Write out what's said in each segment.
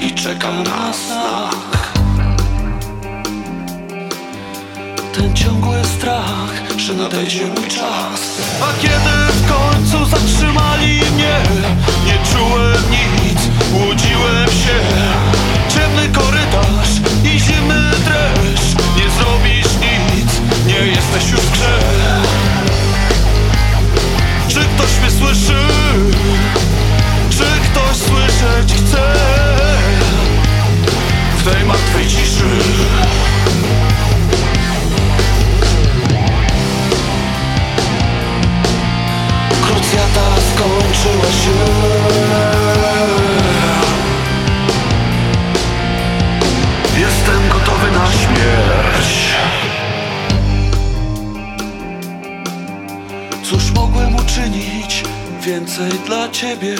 i czekam na znak Ten ciągły strach, że nadejdzie mój czas. A kiedy w końcu zatrzymali mnie Nie czułem nic, łudziłem się. Ciemny korytarz i zimny dreszcz Nie zrobisz nic, nie jesteś już w grze. Czy ktoś mnie słyszy? Martwej ciszy Krucjata skończyła się. Jestem gotowy na śmierć. Cóż mogłem uczynić więcej dla ciebie?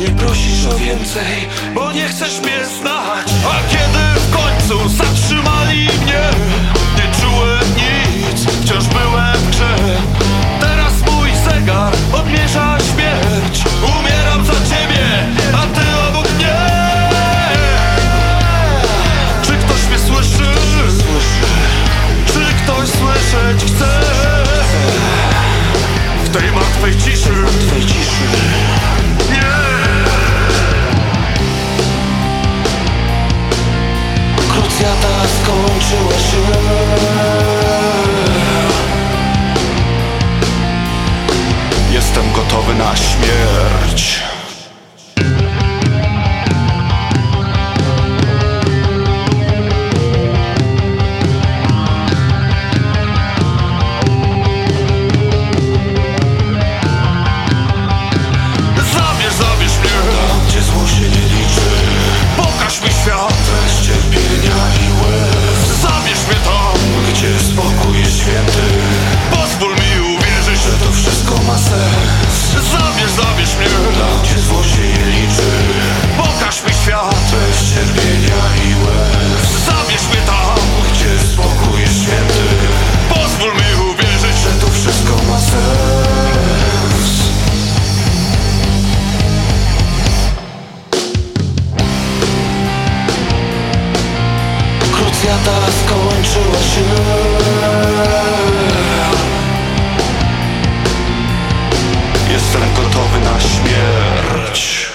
Nie prosisz o więcej, bo nie chcesz mnie znać. A kiedy w końcu zatrzymali mnie Nie czułem Jestem gotowy na śmierć Zabierz, zabierz mnie. Tam, gdzie zło się nie liczy. Pokaż mi świat. Bez cierpienia i łez. Zabierz mnie tam. Gdzie spokój jest święty. Pozwól mi uwierzyć, że to wszystko ma sens. Krucjata skończyła się Jestem gotowy na śmierć